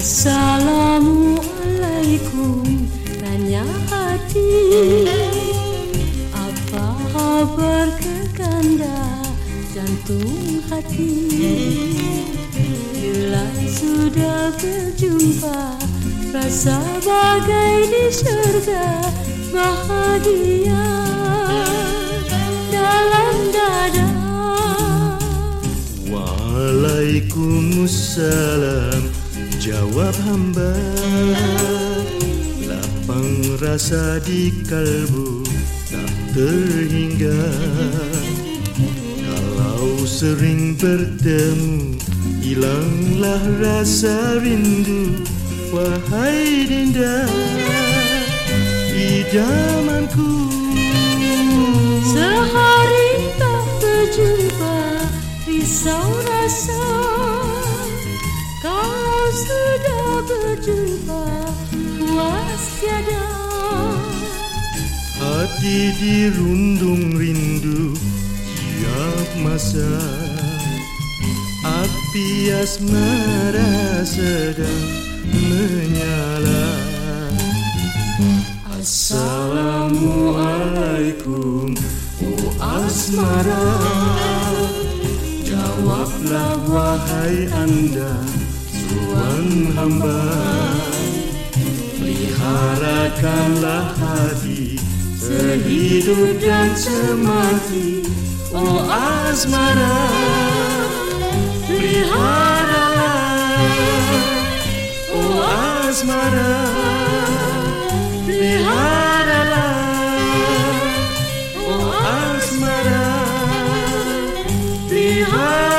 Assalamualaikum Tanya hati. Apa kabar kekanda? Jantung hati. Bila sudah berjumpa Rasa bagai di surga Bahagia. Dalam dada. Waalaikumsalam Jawab hamba. Lapang rasa di kalbu Tak terhingga. Kalau sering bertemu Hilanglah rasa rindu Wahai Dinda. Idamanku Hati dirundung rindu Tiap masa. Api asmara sedang menyala. Assalamualaikum Oh asmara. Jawablah wahai anda Tuan hamba. Peliharakanlah hati Sehidup dan semati oh, oh asmara Peliharalah Oh asmara Peliharalah. Oh asmara Peliharalah